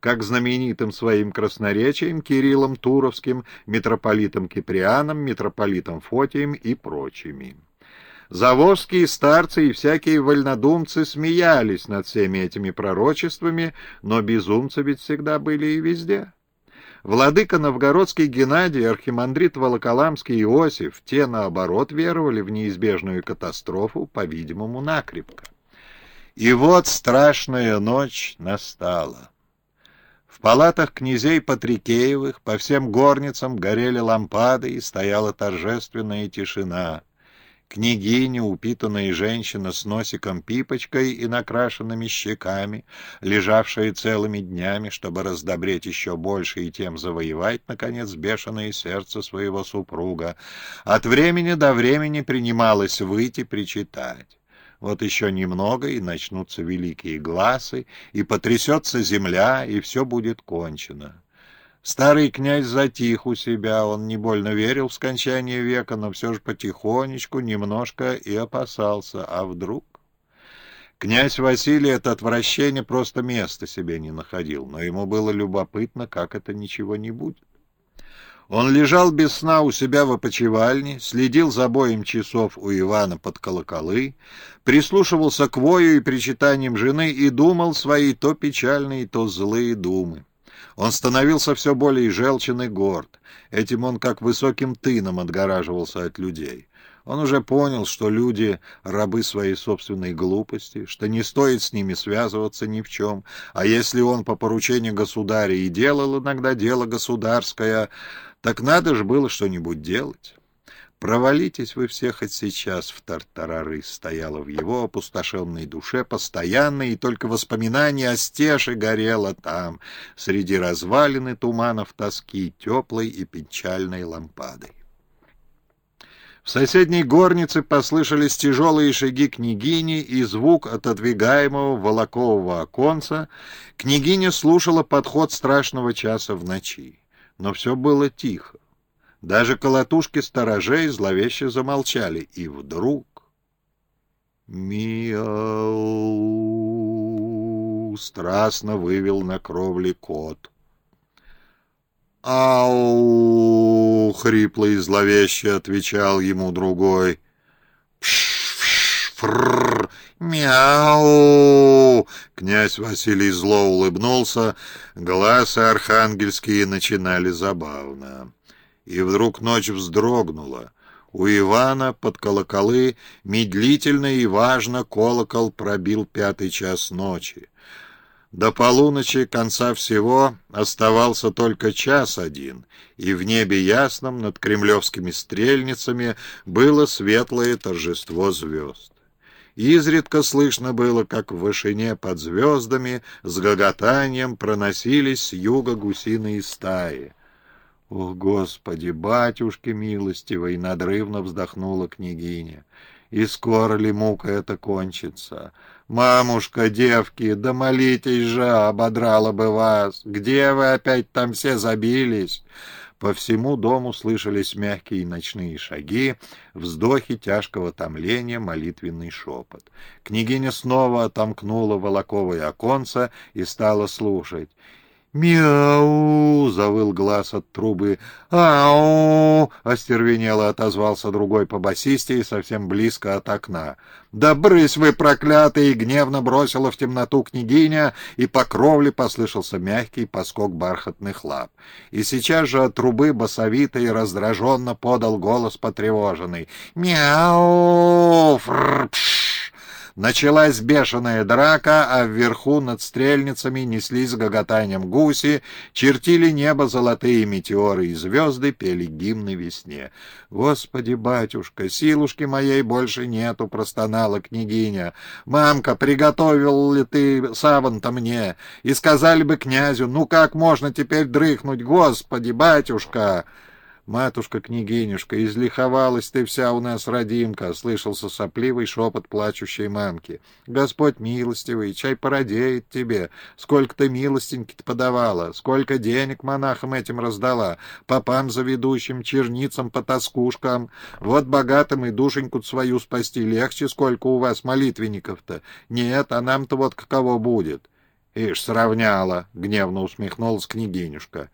как знаменитым своим красноречием Кириллом Туровским, митрополитом Киприаном, митрополитом Фотием и прочими. Заволжские старцы и всякие вольнодумцы смеялись над всеми этими пророчествами, но безумцы ведь всегда были и везде. Владыка Новгородский Геннадий, архимандрит Волоколамский Иосиф, те, наоборот, веровали в неизбежную катастрофу, по-видимому, накрепко. И вот страшная ночь настала. В палатах князей Патрикеевых по всем горницам горели лампады и стояла торжественная тишина — Княгиня, упитанная женщина с носиком-пипочкой и накрашенными щеками, лежавшая целыми днями, чтобы раздобреть еще больше и тем завоевать, наконец, бешеное сердце своего супруга, от времени до времени принималась выйти причитать. Вот еще немного, и начнутся великие глазы, и потрясется земля, и все будет кончено. Старый князь затих у себя, он не больно верил в скончание века, но все же потихонечку, немножко и опасался. А вдруг? Князь Василий от отвращения просто места себе не находил, но ему было любопытно, как это ничего не будет. Он лежал без сна у себя в опочивальне, следил за боем часов у Ивана под колоколы, прислушивался к вою и причитаниям жены и думал свои то печальные, то злые думы. Он становился все более желчен и горд. Этим он как высоким тыном отгораживался от людей. Он уже понял, что люди — рабы своей собственной глупости, что не стоит с ними связываться ни в чем, а если он по поручению государя и делал иногда дело государское, так надо же было что-нибудь делать. «Провалитесь вы все хоть сейчас в тартарары», стояло в его опустошенной душе постоянно, и только воспоминание о стеше горело там, среди развалины туманов тоски, теплой и печальной лампадой. В соседней горнице послышались тяжелые шаги княгини и звук отодвигаемого волокового оконца. Княгиня слушала подход страшного часа в ночи. Но все было тихо. Даже колотушки сторожей зловеще замолчали, и вдруг... «Мяу!» — страстно вывел на кровле кот. «Ау!» — хрипло и зловеще отвечал ему другой. «Пш-пш-фррр! Мяу!» Князь Василий зло улыбнулся, глазы архангельские начинали забавно и вдруг ночь вздрогнула. У Ивана под колоколы медлительно и важно колокол пробил пятый час ночи. До полуночи конца всего оставался только час один, и в небе ясном над кремлевскими стрельницами было светлое торжество звезд. Изредка слышно было, как в вышине под звездами с гоготанием проносились с юга гусиные стаи. «О, Господи, батюшки милостивый!» — надрывно вздохнула княгиня. «И скоро ли мука эта кончится? Мамушка, девки, да молитесь же, ободрала бы вас! Где вы опять там все забились?» По всему дому слышались мягкие ночные шаги, вздохи тяжкого томления, молитвенный шепот. Княгиня снова отомкнула волоковое оконце и стала слушать. «Мяу!» — завыл глаз от трубы. «Ау!» — остервенело отозвался другой по басисте и совсем близко от окна. «Да брысь вы, проклятый!» — гневно бросила в темноту княгиня, и по кровле послышался мягкий поскок бархатных лап. И сейчас же от трубы басовито и раздраженно подал голос потревоженный. «Мяу! Фррпш!» Началась бешеная драка, а вверху над стрельницами неслись гоготанием гуси, чертили небо золотые метеоры и звезды, пели гимны весне. «Господи, батюшка, силушки моей больше нету!» — простонала княгиня. «Мамка, приготовил ли ты саван-то мне? И сказали бы князю, ну как можно теперь дрыхнуть? Господи, батюшка!» «Матушка-княгинюшка, излиховалась ты вся у нас, родимка!» — слышался сопливый шепот плачущей мамки. «Господь милостивый, чай породеет тебе! Сколько ты милостеньки-то подавала! Сколько денег монахам этим раздала! Попам заведущим, черницам, потаскушкам! Вот богатым и душеньку свою спасти легче, сколько у вас молитвенников-то! Нет, а нам-то вот каково будет!» «Ишь, сравняла!» — гневно усмехнулась княгинюшка.